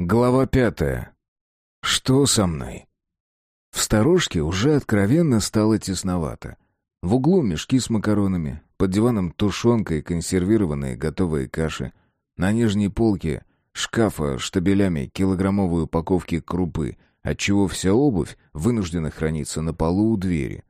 Глава пятая. Что со мной? В сторожке уже откровенно стало тесновато. В углу мешки с макаронами, под диваном тушенка и консервированные готовые каши. На нижней полке шкафа штабелями килограммовые упаковки крупы, отчего вся обувь вынуждена храниться на полу у двери.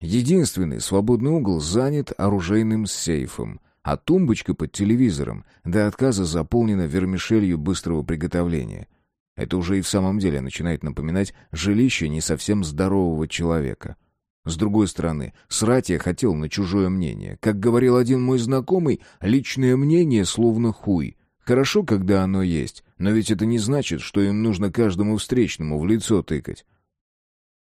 Единственный свободный угол занят оружейным сейфом — а тумбочка под телевизором до отказа заполнена вермишелью быстрого приготовления. Это уже и в самом деле начинает напоминать жилище не совсем здорового человека. С другой стороны, срать я хотел на чужое мнение. Как говорил один мой знакомый, личное мнение словно хуй. Хорошо, когда оно есть, но ведь это не значит, что им нужно каждому встречному в лицо тыкать.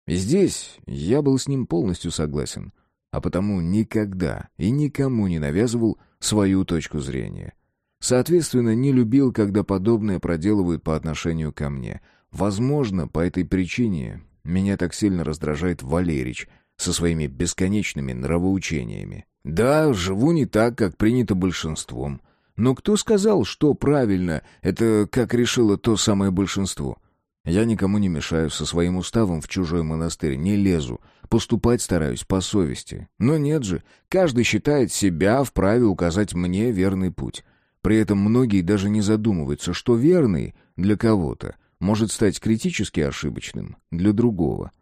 Здесь я был с ним полностью согласен а потому никогда и никому не навязывал свою точку зрения. Соответственно, не любил, когда подобное проделывают по отношению ко мне. Возможно, по этой причине меня так сильно раздражает Валерич со своими бесконечными нравоучениями. Да, живу не так, как принято большинством. Но кто сказал, что правильно, это как решило то самое большинство? Я никому не мешаю, со своим уставом в чужой монастырь не лезу, Поступать стараюсь по совести. Но нет же, каждый считает себя вправе указать мне верный путь. При этом многие даже не задумываются, что верный для кого-то может стать критически ошибочным для другого.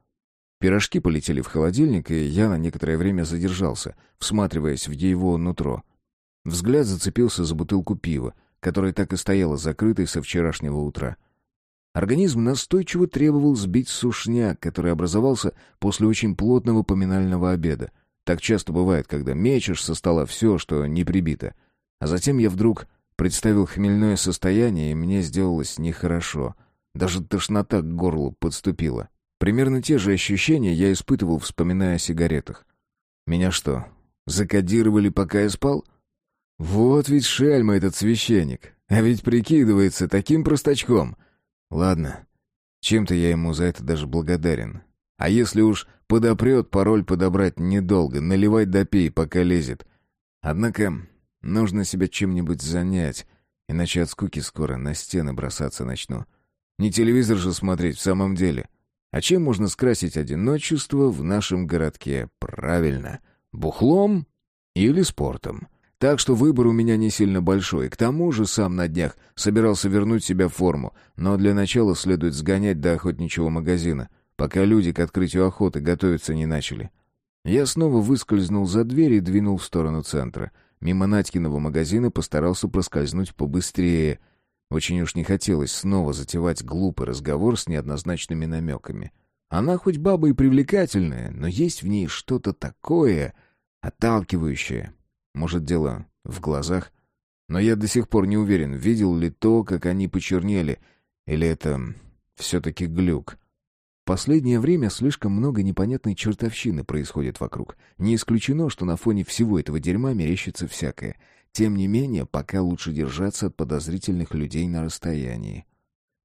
Пирожки полетели в холодильник, и я на некоторое время задержался, всматриваясь в его нутро. Взгляд зацепился за бутылку пива, которая так и стояла закрытой со вчерашнего утра — Организм настойчиво требовал сбить сушняк, который образовался после очень плотного поминального обеда. Так часто бывает, когда мечешь со стола все, что не прибито. А затем я вдруг представил хмельное состояние, и мне сделалось нехорошо. Даже тошнота к горлу подступила. Примерно те же ощущения я испытывал, вспоминая о сигаретах. Меня что, закодировали, пока я спал? Вот ведь шельма этот священник. А ведь прикидывается таким простачком — Ладно, чем-то я ему за это даже благодарен. А если уж подопрет, пароль подобрать недолго, наливать допей, пока лезет. Однако нужно себя чем-нибудь занять, иначе от скуки скоро на стены бросаться начну. Не телевизор же смотреть в самом деле. А чем можно скрасить одиночество в нашем городке? Правильно, бухлом или спортом. Так что выбор у меня не сильно большой. К тому же сам на днях собирался вернуть себя в форму, но для начала следует сгонять до охотничьего магазина, пока люди к открытию охоты готовиться не начали. Я снова выскользнул за дверь и двинул в сторону центра. Мимо Надькиного магазина постарался проскользнуть побыстрее. Очень уж не хотелось снова затевать глупый разговор с неоднозначными намеками. Она хоть баба и привлекательная, но есть в ней что-то такое, отталкивающее, может, дело в глазах? Но я до сих пор не уверен, видел ли то, как они почернели, или это все-таки глюк. Последнее время слишком много непонятной чертовщины происходит вокруг. Не исключено, что на фоне всего этого дерьма мерещится всякое. Тем не менее, пока лучше держаться от подозрительных людей на расстоянии.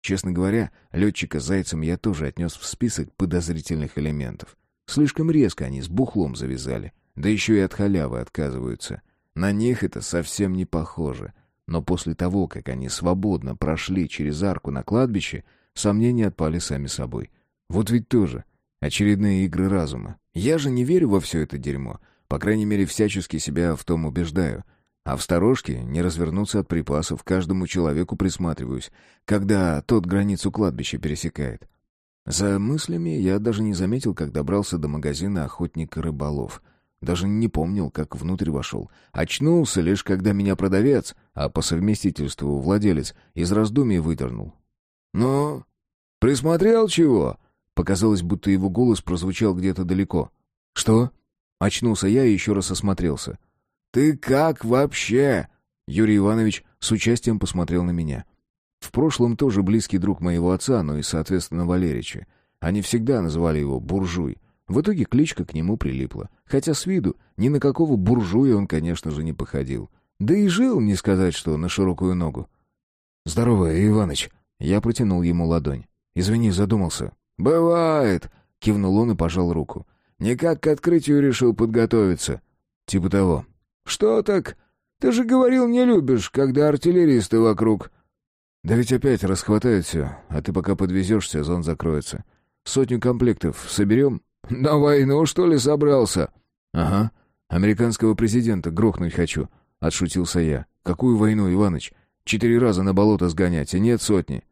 Честно говоря, летчика зайцем я тоже отнес в список подозрительных элементов. Слишком резко они с бухлом завязали. Да еще и от халявы отказываются. На них это совсем не похоже. Но после того, как они свободно прошли через арку на кладбище, сомнения отпали сами собой. Вот ведь тоже очередные игры разума. Я же не верю во все это дерьмо. По крайней мере, всячески себя в том убеждаю. А в сторожке не развернуться от припасов, каждому человеку присматриваюсь, когда тот границу кладбища пересекает. За мыслями я даже не заметил, как добрался до магазина «Охотник-рыболов». Даже не помнил, как внутрь вошел. Очнулся лишь, когда меня продавец, а по совместительству владелец, из раздумий выдернул. «Ну, присмотрел чего?» Показалось, будто его голос прозвучал где-то далеко. «Что?» Очнулся я и еще раз осмотрелся. «Ты как вообще?» Юрий Иванович с участием посмотрел на меня. В прошлом тоже близкий друг моего отца, но и, соответственно, Валерича. Они всегда называли его «буржуй». В итоге кличка к нему прилипла. Хотя с виду ни на какого буржуя он, конечно же, не походил. Да и жил, не сказать, что на широкую ногу. «Здорово, Иваныч!» Я протянул ему ладонь. «Извини, задумался». «Бывает!» — кивнул он и пожал руку. «Никак к открытию решил подготовиться». «Типа того». «Что так? Ты же говорил, не любишь, когда артиллеристы вокруг». «Да ведь опять расхватают все, а ты пока подвезешь, сезон закроется. Сотню комплектов соберем?» «На войну, что ли, собрался?» «Ага. Американского президента грохнуть хочу», — отшутился я. «Какую войну, Иваныч? Четыре раза на болото сгонять, и нет сотни».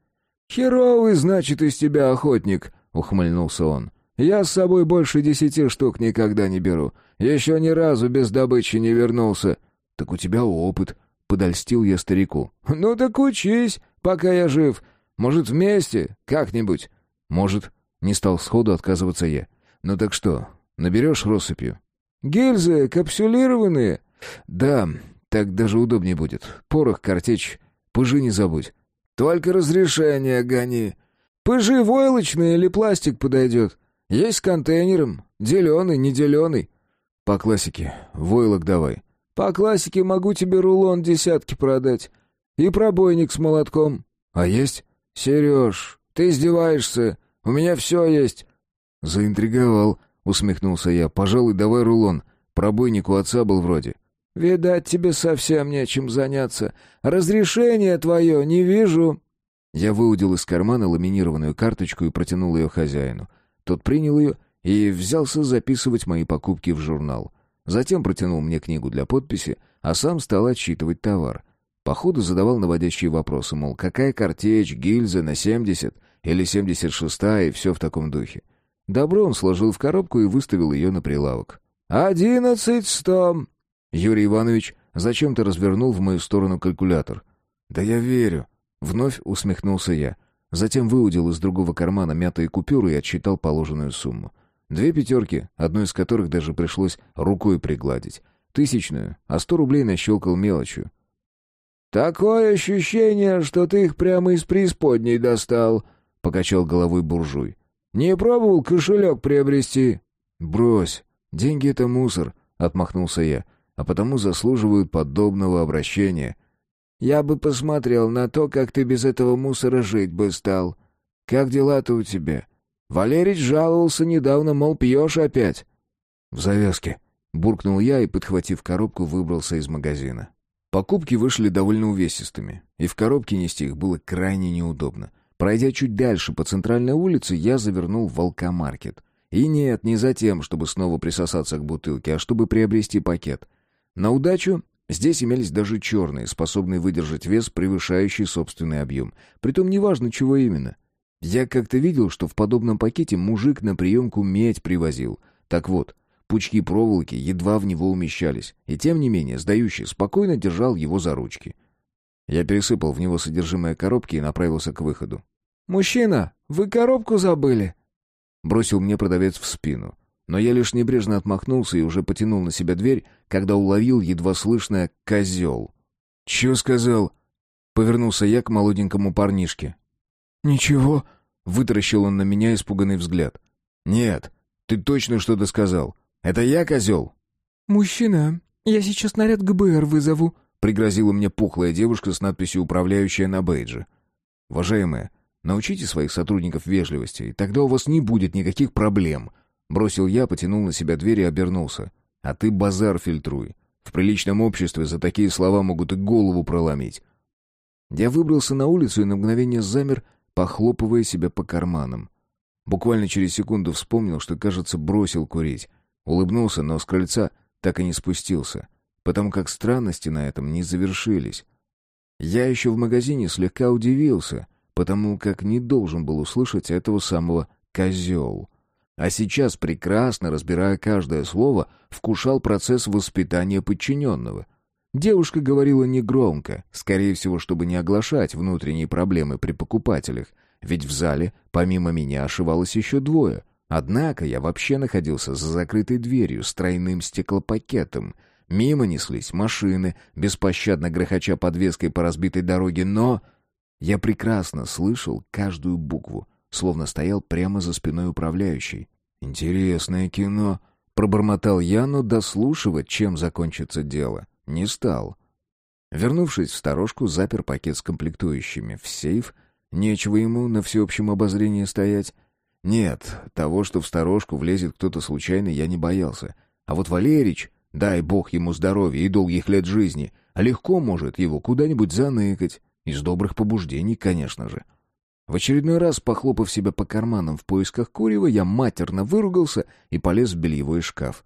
«Херовый, значит, из тебя охотник», — ухмыльнулся он. «Я с собой больше десяти штук никогда не беру. Еще ни разу без добычи не вернулся». «Так у тебя опыт», — подольстил я старику. «Ну так учись, пока я жив. Может, вместе, как-нибудь?» «Может». Не стал сходу отказываться я. «Ну так что, наберешь россыпью?» «Гильзы капсулированные?» «Да, так даже удобнее будет. Порох, картечь, пыжи не забудь». «Только разрешение гони. Пыжи войлочные или пластик подойдет? Есть с контейнером. Деленый, не деленый». «По классике. Войлок давай». «По классике могу тебе рулон десятки продать. И пробойник с молотком». «А есть?» «Сереж, ты издеваешься. У меня все есть». «Заинтриговал», — усмехнулся я. «Пожалуй, давай рулон. Пробойник у отца был вроде». «Видать, тебе совсем нечем заняться. Разрешение твое не вижу». Я выудил из кармана ламинированную карточку и протянул ее хозяину. Тот принял ее и взялся записывать мои покупки в журнал. Затем протянул мне книгу для подписи, а сам стал отсчитывать товар. Походу задавал наводящие вопросы, мол, какая картечь, гильза на 70 или 76 и все в таком духе. Добро он сложил в коробку и выставил ее на прилавок. «Одиннадцать сто!» Юрий Иванович зачем-то развернул в мою сторону калькулятор. «Да я верю!» Вновь усмехнулся я. Затем выудил из другого кармана мятые купюры и отсчитал положенную сумму. Две пятерки, одну из которых даже пришлось рукой пригладить. Тысячную, а сто рублей нащелкал мелочью. «Такое ощущение, что ты их прямо из преисподней достал», — покачал головой буржуй. «Не пробовал кошелек приобрести?» «Брось, деньги — это мусор», — отмахнулся я, «а потому заслуживают подобного обращения». «Я бы посмотрел на то, как ты без этого мусора жить бы стал. Как дела-то у тебя? Валерич жаловался недавно, мол, пьешь опять». «В завязке», — буркнул я и, подхватив коробку, выбрался из магазина. Покупки вышли довольно увесистыми, и в коробке нести их было крайне неудобно. Пройдя чуть дальше по центральной улице, я завернул в волкомаркет. И нет, не за тем, чтобы снова присосаться к бутылке, а чтобы приобрести пакет. На удачу здесь имелись даже черные, способные выдержать вес, превышающий собственный объем. Притом неважно, чего именно. Я как-то видел, что в подобном пакете мужик на приемку медь привозил. Так вот, Пучки проволоки едва в него умещались, и тем не менее сдающий спокойно держал его за ручки. Я пересыпал в него содержимое коробки и направился к выходу. «Мужчина, вы коробку забыли?» Бросил мне продавец в спину. Но я лишь небрежно отмахнулся и уже потянул на себя дверь, когда уловил едва слышное «козел». «Чё сказал?» Повернулся я к молоденькому парнишке. «Ничего», — вытаращил он на меня испуганный взгляд. «Нет, ты точно что-то сказал. Это я козел?» «Мужчина, я сейчас наряд ГБР вызову», — пригрозила мне пухлая девушка с надписью «Управляющая» на бейдже. «Уважаемая, научите своих сотрудников вежливости, и тогда у вас не будет никаких проблем», — бросил я, потянул на себя дверь и обернулся. «А ты базар фильтруй. В приличном обществе за такие слова могут и голову проломить». Я выбрался на улицу и на мгновение замер, похлопывая себя по карманам. Буквально через секунду вспомнил, что, кажется, бросил курить. Улыбнулся, но с крыльца так и не спустился, потому как странности на этом не завершились. Я еще в магазине слегка удивился, потому как не должен был услышать этого самого «козел». А сейчас, прекрасно разбирая каждое слово, вкушал процесс воспитания подчиненного. Девушка говорила негромко, скорее всего, чтобы не оглашать внутренние проблемы при покупателях, ведь в зале помимо меня ошивалось еще двое — Однако я вообще находился за закрытой дверью с тройным стеклопакетом. Мимо неслись машины, беспощадно грохоча подвеской по разбитой дороге, но... Я прекрасно слышал каждую букву, словно стоял прямо за спиной управляющей. «Интересное кино», — пробормотал я, но дослушивать, чем закончится дело, не стал. Вернувшись в сторожку, запер пакет с комплектующими в сейф. Нечего ему на всеобщем обозрении стоять. Нет, того, что в сторожку влезет кто-то случайный, я не боялся. А вот Валерич, дай бог ему здоровья и долгих лет жизни, легко может его куда-нибудь заныкать. Из добрых побуждений, конечно же. В очередной раз, похлопав себя по карманам в поисках курева, я матерно выругался и полез в бельевой шкаф.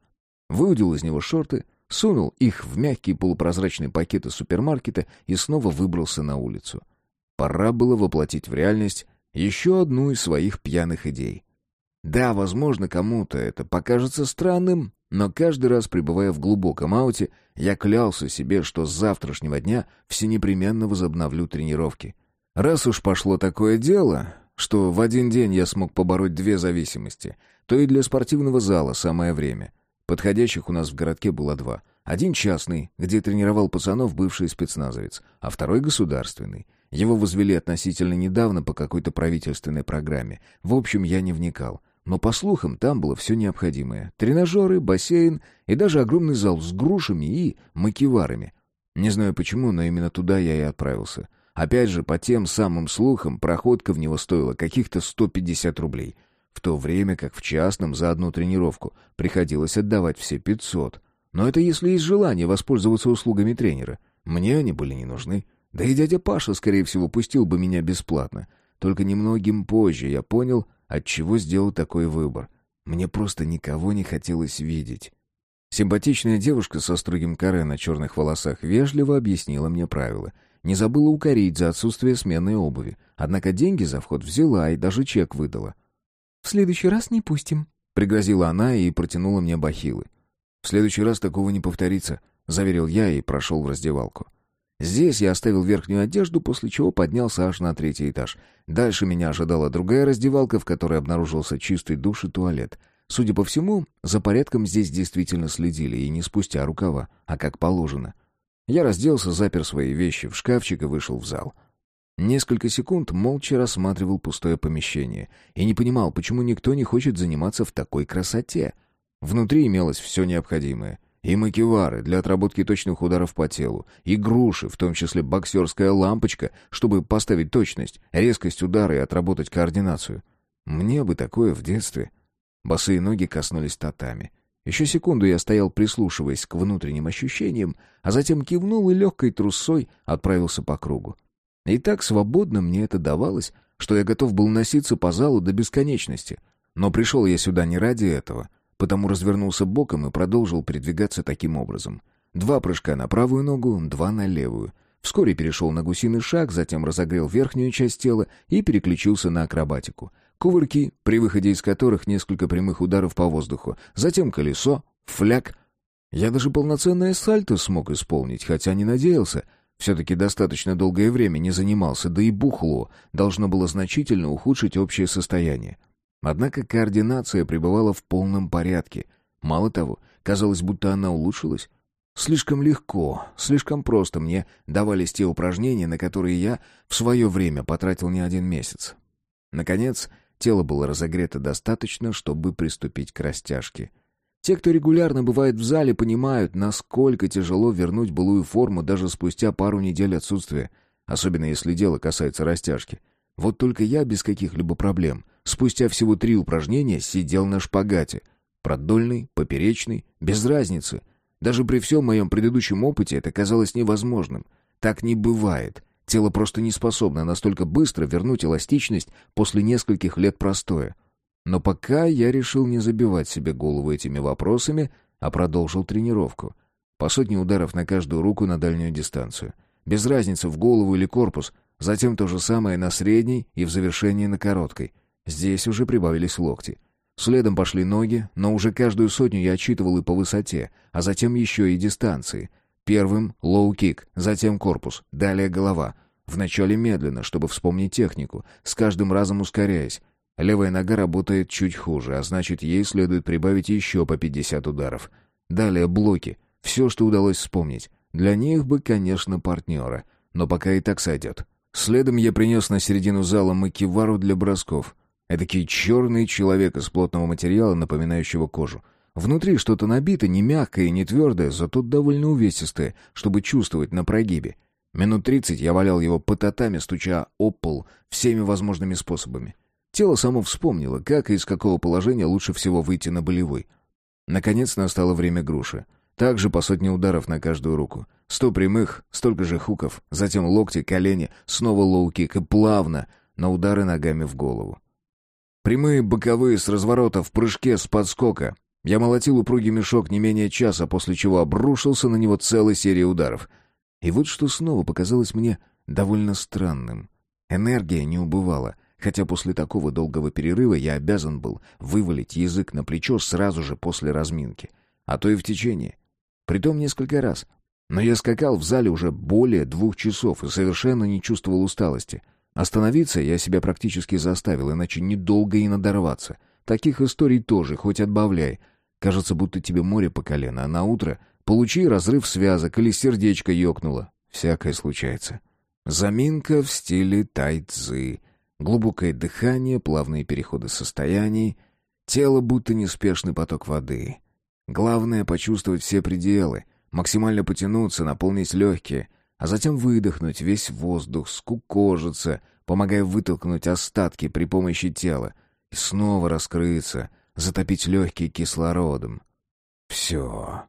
Выудил из него шорты, сунул их в мягкие полупрозрачные пакеты супермаркета и снова выбрался на улицу. Пора было воплотить в реальность еще одну из своих пьяных идей. Да, возможно, кому-то это покажется странным, но каждый раз, пребывая в глубоком ауте, я клялся себе, что с завтрашнего дня все непременно возобновлю тренировки. Раз уж пошло такое дело, что в один день я смог побороть две зависимости, то и для спортивного зала самое время. Подходящих у нас в городке было два. Один частный, где тренировал пацанов бывший спецназовец, а второй государственный. Его возвели относительно недавно по какой-то правительственной программе. В общем, я не вникал. Но, по слухам, там было все необходимое. Тренажеры, бассейн и даже огромный зал с грушами и макеварами. Не знаю почему, но именно туда я и отправился. Опять же, по тем самым слухам, проходка в него стоила каких-то 150 рублей. В то время как в частном за одну тренировку приходилось отдавать все 500. Но это если есть желание воспользоваться услугами тренера. Мне они были не нужны. Да и дядя Паша, скорее всего, пустил бы меня бесплатно. Только немногим позже я понял, Отчего сделал такой выбор? Мне просто никого не хотелось видеть. Симпатичная девушка со строгим каре на черных волосах вежливо объяснила мне правила. Не забыла укорить за отсутствие сменной обуви. Однако деньги за вход взяла и даже чек выдала. «В следующий раз не пустим», — пригрозила она и протянула мне бахилы. «В следующий раз такого не повторится», — заверил я и прошел в раздевалку. Здесь я оставил верхнюю одежду, после чего поднялся аж на третий этаж. Дальше меня ожидала другая раздевалка, в которой обнаружился чистый душ и туалет. Судя по всему, за порядком здесь действительно следили, и не спустя рукава, а как положено. Я разделся, запер свои вещи в шкафчик и вышел в зал. Несколько секунд молча рассматривал пустое помещение и не понимал, почему никто не хочет заниматься в такой красоте. Внутри имелось все необходимое. И макевары для отработки точных ударов по телу, и груши, в том числе боксерская лампочка, чтобы поставить точность, резкость удара и отработать координацию. Мне бы такое в детстве. Босые ноги коснулись татами. Еще секунду я стоял, прислушиваясь к внутренним ощущениям, а затем кивнул и легкой трусой отправился по кругу. И так свободно мне это давалось, что я готов был носиться по залу до бесконечности. Но пришел я сюда не ради этого — потому развернулся боком и продолжил передвигаться таким образом. Два прыжка на правую ногу, два на левую. Вскоре перешел на гусиный шаг, затем разогрел верхнюю часть тела и переключился на акробатику. Кувырки, при выходе из которых несколько прямых ударов по воздуху, затем колесо, фляг. Я даже полноценное сальто смог исполнить, хотя не надеялся. Все-таки достаточно долгое время не занимался, да и бухло должно было значительно ухудшить общее состояние. Однако координация пребывала в полном порядке. Мало того, казалось, будто она улучшилась. Слишком легко, слишком просто мне давались те упражнения, на которые я в свое время потратил не один месяц. Наконец, тело было разогрето достаточно, чтобы приступить к растяжке. Те, кто регулярно бывает в зале, понимают, насколько тяжело вернуть былую форму даже спустя пару недель отсутствия, особенно если дело касается растяжки. Вот только я без каких-либо проблем — Спустя всего три упражнения сидел на шпагате. Продольный, поперечный, без разницы. Даже при всем моем предыдущем опыте это казалось невозможным. Так не бывает. Тело просто не способно настолько быстро вернуть эластичность после нескольких лет простоя. Но пока я решил не забивать себе голову этими вопросами, а продолжил тренировку. По сотне ударов на каждую руку на дальнюю дистанцию. Без разницы в голову или корпус, затем то же самое на средней и в завершении на короткой — Здесь уже прибавились локти. Следом пошли ноги, но уже каждую сотню я отчитывал и по высоте, а затем еще и дистанции. Первым — лоу-кик, затем корпус, далее голова. Вначале медленно, чтобы вспомнить технику, с каждым разом ускоряясь. Левая нога работает чуть хуже, а значит, ей следует прибавить еще по 50 ударов. Далее блоки. Все, что удалось вспомнить. Для них бы, конечно, партнера. Но пока и так сойдет. Следом я принес на середину зала макивару для бросков — Эдакий черный человек из плотного материала, напоминающего кожу. Внутри что-то набито, не мягкое и не твердое, зато довольно увесистое, чтобы чувствовать на прогибе. Минут тридцать я валял его по татами, стуча об пол всеми возможными способами. Тело само вспомнило, как и из какого положения лучше всего выйти на болевой. Наконец настало время груши. Также по сотне ударов на каждую руку. Сто прямых, столько же хуков, затем локти, колени, снова лоу-кик и плавно, на удары ногами в голову. Прямые боковые с разворота в прыжке с подскока. Я молотил упругий мешок не менее часа, после чего обрушился на него целой серией ударов. И вот что снова показалось мне довольно странным. Энергия не убывала, хотя после такого долгого перерыва я обязан был вывалить язык на плечо сразу же после разминки, а то и в течение. Притом несколько раз. Но я скакал в зале уже более двух часов и совершенно не чувствовал усталости — Остановиться я себя практически заставил, иначе недолго и надорваться. Таких историй тоже, хоть отбавляй. Кажется, будто тебе море по колено, а на утро получи разрыв связок или сердечко ёкнуло. Всякое случается. Заминка в стиле тайцзы. Глубокое дыхание, плавные переходы состояний. Тело будто неспешный поток воды. Главное — почувствовать все пределы, максимально потянуться, наполнить легкие, а затем выдохнуть весь воздух, скукожиться, помогая вытолкнуть остатки при помощи тела, и снова раскрыться, затопить легкие кислородом. Все.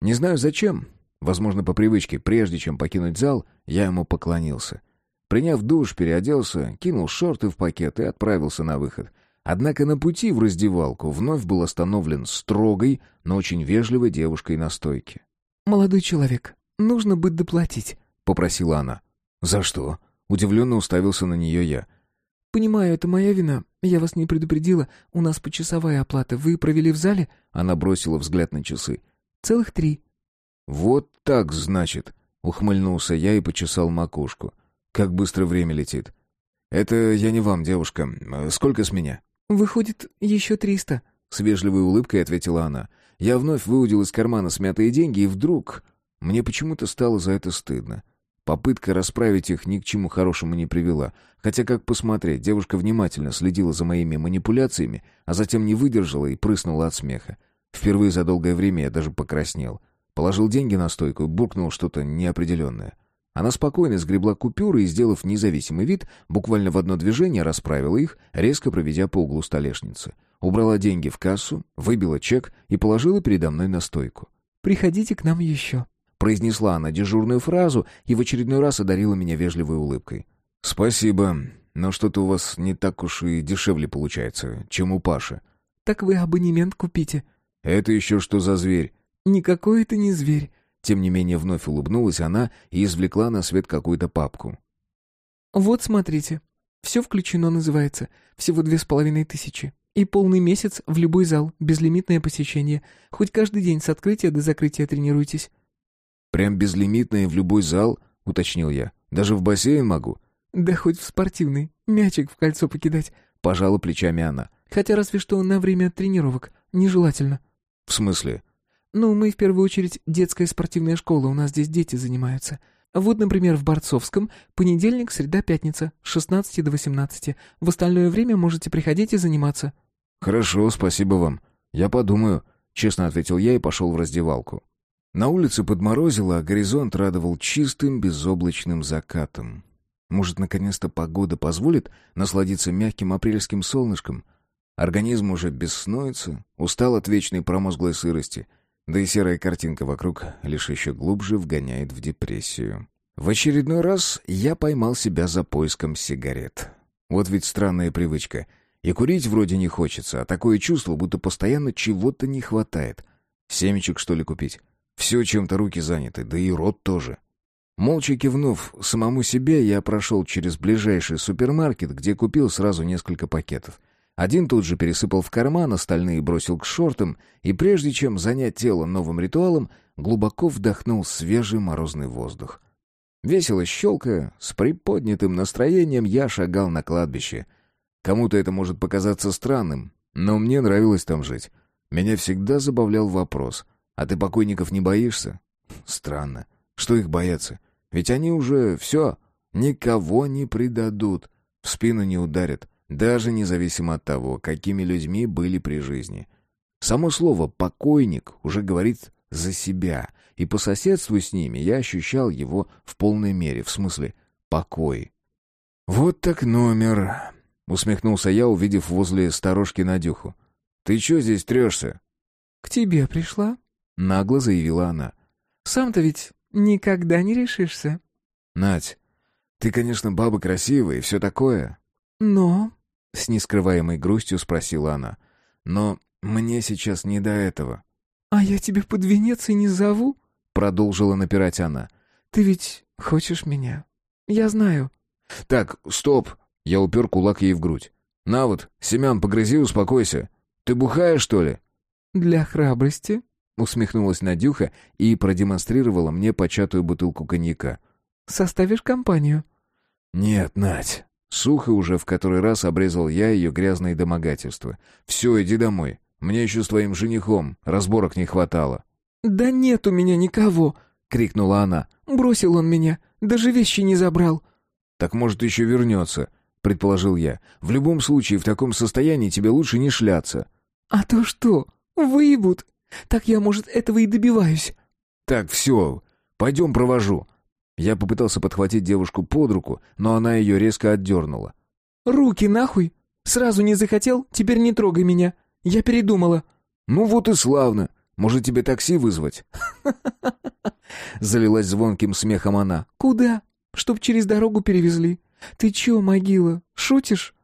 Не знаю зачем, возможно, по привычке, прежде чем покинуть зал, я ему поклонился. Приняв душ, переоделся, кинул шорты в пакет и отправился на выход. Однако на пути в раздевалку вновь был остановлен строгой, но очень вежливой девушкой на стойке. «Молодой человек, «Нужно бы доплатить», — попросила она. «За что?» — удивленно уставился на нее я. «Понимаю, это моя вина. Я вас не предупредила. У нас почасовая оплата. Вы провели в зале?» Она бросила взгляд на часы. «Целых три». «Вот так, значит», — ухмыльнулся я и почесал макушку. «Как быстро время летит». «Это я не вам, девушка. Сколько с меня?» «Выходит, еще триста», — с вежливой улыбкой ответила она. Я вновь выудил из кармана смятые деньги, и вдруг мне почему-то стало за это стыдно. Попытка расправить их ни к чему хорошему не привела. Хотя, как посмотреть, девушка внимательно следила за моими манипуляциями, а затем не выдержала и прыснула от смеха. Впервые за долгое время я даже покраснел. Положил деньги на стойку и буркнул что-то неопределенное. Она спокойно сгребла купюры и, сделав независимый вид, буквально в одно движение расправила их, резко проведя по углу столешницы. Убрала деньги в кассу, выбила чек и положила передо мной на стойку. «Приходите к нам еще», Произнесла она дежурную фразу и в очередной раз одарила меня вежливой улыбкой. «Спасибо, но что-то у вас не так уж и дешевле получается, чем у Паши». «Так вы абонемент купите». «Это еще что за зверь?» «Никакой это не зверь». Тем не менее вновь улыбнулась она и извлекла на свет какую-то папку. «Вот смотрите. Все включено называется. Всего две с половиной тысячи. И полный месяц в любой зал, безлимитное посещение. Хоть каждый день с открытия до закрытия тренируйтесь. «Прям безлимитные в любой зал?» — уточнил я. «Даже в бассейн могу?» «Да хоть в спортивный. Мячик в кольцо покидать», — пожала плечами она. «Хотя разве что на время тренировок. Нежелательно». «В смысле?» «Ну, мы в первую очередь детская спортивная школа, у нас здесь дети занимаются. Вот, например, в Борцовском понедельник, среда, пятница, с 16 до 18. В остальное время можете приходить и заниматься». «Хорошо, спасибо вам. Я подумаю», — честно ответил я и пошел в раздевалку. На улице подморозило, а горизонт радовал чистым безоблачным закатом. Может, наконец-то погода позволит насладиться мягким апрельским солнышком? Организм уже беснуется, устал от вечной промозглой сырости, да и серая картинка вокруг лишь еще глубже вгоняет в депрессию. В очередной раз я поймал себя за поиском сигарет. Вот ведь странная привычка. И курить вроде не хочется, а такое чувство, будто постоянно чего-то не хватает. Семечек, что ли, купить? Все чем-то руки заняты, да и рот тоже. Молча кивнув самому себе, я прошел через ближайший супермаркет, где купил сразу несколько пакетов. Один тут же пересыпал в карман, остальные бросил к шортам, и прежде чем занять тело новым ритуалом, глубоко вдохнул свежий морозный воздух. Весело щелкая, с приподнятым настроением я шагал на кладбище. Кому-то это может показаться странным, но мне нравилось там жить. Меня всегда забавлял вопрос — а ты покойников не боишься? Странно. Что их бояться? Ведь они уже все, никого не предадут, в спину не ударят, даже независимо от того, какими людьми были при жизни. Само слово «покойник» уже говорит за себя, и по соседству с ними я ощущал его в полной мере, в смысле «покой». «Вот так номер», — усмехнулся я, увидев возле сторожки Надюху. «Ты чё здесь трешься?» «К тебе пришла?» Нагло заявила она. «Сам-то ведь Никогда не решишься. Надь, ты, конечно, баба красивая и все такое. Но... С нескрываемой грустью спросила она. Но мне сейчас не до этого. А я тебя под венец и не зову? Продолжила напирать она. Ты ведь хочешь меня? Я знаю. Так, стоп. Я упер кулак ей в грудь. На вот, Семен, погрызи, успокойся. Ты бухаешь, что ли? Для храбрости. Усмехнулась Надюха и продемонстрировала мне початую бутылку коньяка. «Составишь компанию?» «Нет, Надь». Сухо уже в который раз обрезал я ее грязные домогательства. «Все, иди домой. Мне еще с твоим женихом разборок не хватало». «Да нет у меня никого!» — крикнула она. «Бросил он меня, даже вещи не забрал». «Так, может, еще вернется», — предположил я. «В любом случае, в таком состоянии тебе лучше не шляться». «А то что? Выебут. Так я, может, этого и добиваюсь». «Так, все, пойдем провожу». Я попытался подхватить девушку под руку, но она ее резко отдернула. «Руки нахуй! Сразу не захотел, теперь не трогай меня. Я передумала». «Ну вот и славно. Может, тебе такси вызвать?» Залилась звонким смехом она. «Куда? Чтоб через дорогу перевезли. Ты че, могила, шутишь?»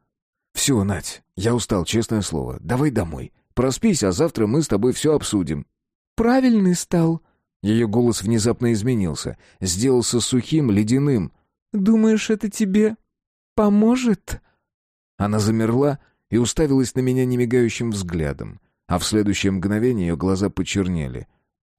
«Все, Надь, я устал, честное слово. Давай домой. Проспись, а завтра мы с тобой все обсудим». «Правильный стал», ее голос внезапно изменился, сделался сухим, ледяным. «Думаешь, это тебе поможет?» Она замерла и уставилась на меня немигающим взглядом, а в следующее мгновение ее глаза почернели.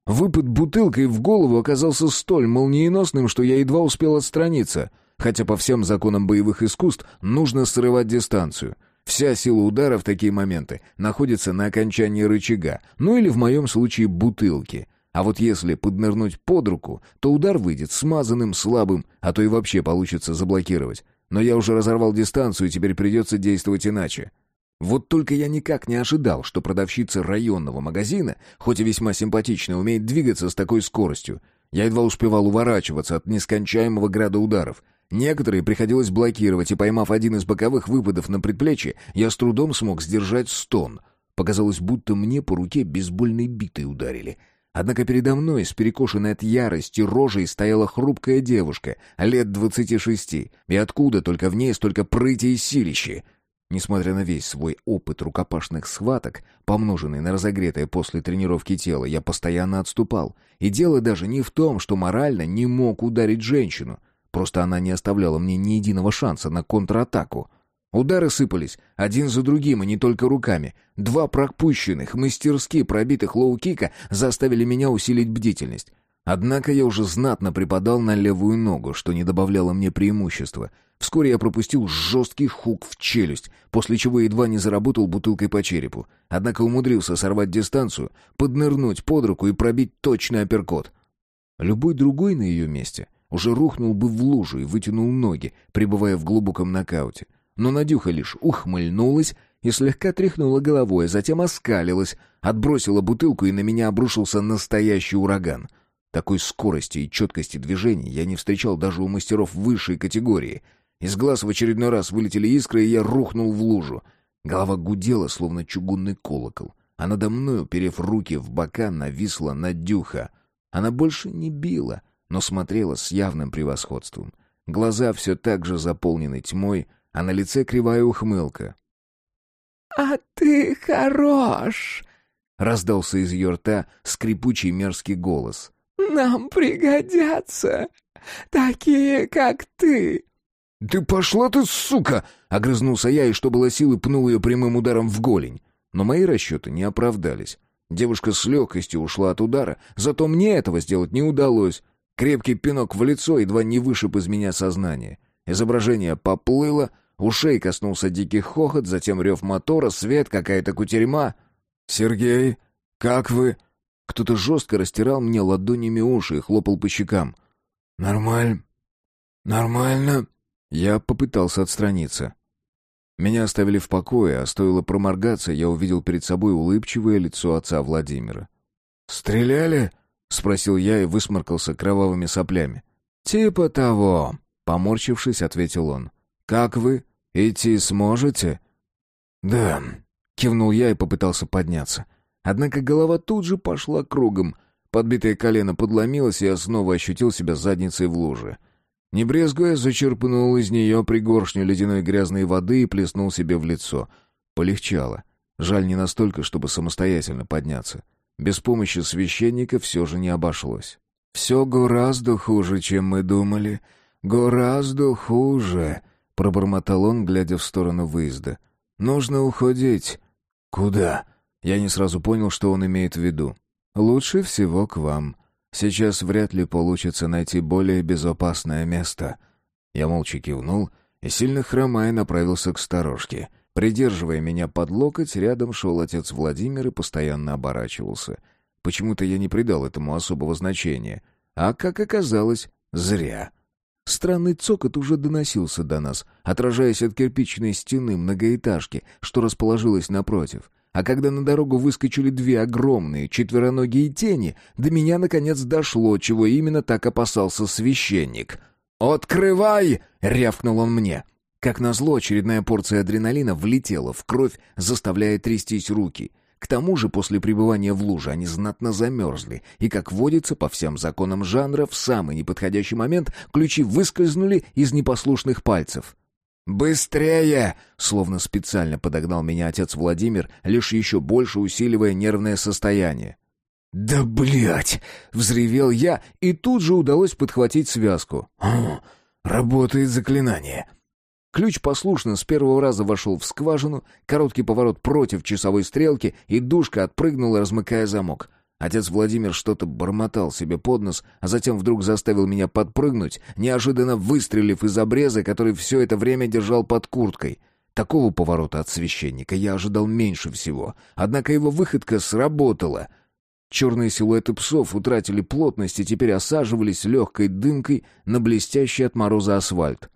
Выпад бутылкой в голову оказался столь молниеносным, что я едва успел отстраниться, хотя по всем законам боевых искусств нужно срывать дистанцию. Вся сила удара в такие моменты находится на окончании рычага, ну или в моем случае бутылки — а вот если поднырнуть под руку, то удар выйдет смазанным, слабым, а то и вообще получится заблокировать. Но я уже разорвал дистанцию, и теперь придется действовать иначе. Вот только я никак не ожидал, что продавщица районного магазина, хоть и весьма симпатичная, умеет двигаться с такой скоростью. Я едва успевал уворачиваться от нескончаемого града ударов. Некоторые приходилось блокировать, и поймав один из боковых выпадов на предплечье, я с трудом смог сдержать стон. Показалось, будто мне по руке бейсбольной битой ударили — Однако передо мной, с перекошенной от ярости рожей, стояла хрупкая девушка, лет двадцати шести, и откуда только в ней столько прыти и силищи. Несмотря на весь свой опыт рукопашных схваток, помноженный на разогретое после тренировки тело, я постоянно отступал. И дело даже не в том, что морально не мог ударить женщину. Просто она не оставляла мне ни единого шанса на контратаку. Удары сыпались, один за другим, и не только руками. Два пропущенных, мастерски пробитых лоу-кика заставили меня усилить бдительность. Однако я уже знатно припадал на левую ногу, что не добавляло мне преимущества. Вскоре я пропустил жесткий хук в челюсть, после чего едва не заработал бутылкой по черепу. Однако умудрился сорвать дистанцию, поднырнуть под руку и пробить точный апперкот. Любой другой на ее месте уже рухнул бы в лужу и вытянул ноги, пребывая в глубоком нокауте но Надюха лишь ухмыльнулась и слегка тряхнула головой, а затем оскалилась, отбросила бутылку, и на меня обрушился настоящий ураган. Такой скорости и четкости движений я не встречал даже у мастеров высшей категории. Из глаз в очередной раз вылетели искры, и я рухнул в лужу. Голова гудела, словно чугунный колокол, а надо мною, перев руки в бока, нависла Надюха. Она больше не била, но смотрела с явным превосходством. Глаза все так же заполнены тьмой, а на лице кривая ухмылка. «А ты хорош!» — раздался из ее рта скрипучий мерзкий голос. «Нам пригодятся такие, как ты!» «Ты пошла ты, сука!» — огрызнулся я и, что было силы, пнул ее прямым ударом в голень. Но мои расчеты не оправдались. Девушка с легкостью ушла от удара, зато мне этого сделать не удалось. Крепкий пинок в лицо едва не вышиб из меня сознание. Изображение поплыло, ушей коснулся дикий хохот, затем рев мотора, свет, какая-то кутерьма. «Сергей, как вы?» Кто-то жестко растирал мне ладонями уши и хлопал по щекам. «Нормально. Нормально». Я попытался отстраниться. Меня оставили в покое, а стоило проморгаться, я увидел перед собой улыбчивое лицо отца Владимира. «Стреляли?» — спросил я и высморкался кровавыми соплями. «Типа того», Поморщившись, ответил он. «Как вы? Идти сможете?» «Да», — кивнул я и попытался подняться. Однако голова тут же пошла кругом. Подбитое колено подломилось, и я снова ощутил себя задницей в луже. Не брезгуя, зачерпнул из нее пригоршню ледяной грязной воды и плеснул себе в лицо. Полегчало. Жаль не настолько, чтобы самостоятельно подняться. Без помощи священника все же не обошлось. «Все гораздо хуже, чем мы думали. Гораздо хуже», — пробормотал он, глядя в сторону выезда. «Нужно уходить». «Куда?» Я не сразу понял, что он имеет в виду. «Лучше всего к вам. Сейчас вряд ли получится найти более безопасное место». Я молча кивнул и, сильно хромая, направился к сторожке — Придерживая меня под локоть, рядом шел отец Владимир и постоянно оборачивался. Почему-то я не придал этому особого значения. А, как оказалось, зря. Странный цокот уже доносился до нас, отражаясь от кирпичной стены многоэтажки, что расположилась напротив. А когда на дорогу выскочили две огромные четвероногие тени, до меня наконец дошло, чего именно так опасался священник. «Открывай!» — рявкнул он мне. Как назло, очередная порция адреналина влетела в кровь, заставляя трястись руки. К тому же после пребывания в луже они знатно замерзли, и, как водится, по всем законам жанра, в самый неподходящий момент ключи выскользнули из непослушных пальцев. «Быстрее!» — словно специально подогнал меня отец Владимир, лишь еще больше усиливая нервное состояние. «Да блять!» — взревел я, и тут же удалось подхватить связку. «Работает заклинание!» Ключ послушно с первого раза вошел в скважину, короткий поворот против часовой стрелки, и душка отпрыгнула, размыкая замок. Отец Владимир что-то бормотал себе под нос, а затем вдруг заставил меня подпрыгнуть, неожиданно выстрелив из обреза, который все это время держал под курткой. Такого поворота от священника я ожидал меньше всего, однако его выходка сработала. Черные силуэты псов утратили плотность и теперь осаживались легкой дымкой на блестящий от мороза асфальт.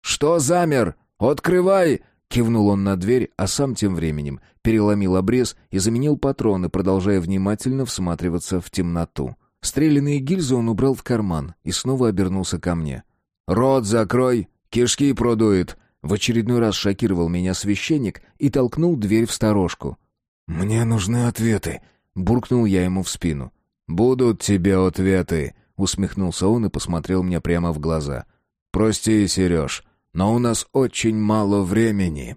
«Что замер? Открывай!» Кивнул он на дверь, а сам тем временем переломил обрез и заменил патроны, продолжая внимательно всматриваться в темноту. Стрелянные гильзы он убрал в карман и снова обернулся ко мне. «Рот закрой! Кишки продует!» В очередной раз шокировал меня священник и толкнул дверь в сторожку. «Мне нужны ответы», — буркнул я ему в спину. «Будут тебе ответы», — усмехнулся он и посмотрел мне прямо в глаза. «Прости, Сереж, но у нас очень мало времени».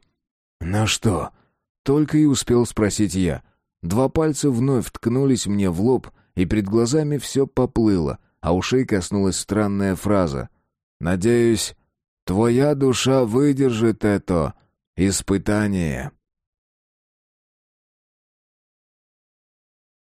«На что?» Только и успел спросить я. Два пальца вновь ткнулись мне в лоб, и перед глазами все поплыло, а ушей коснулась странная фраза. «Надеюсь, твоя душа выдержит это испытание».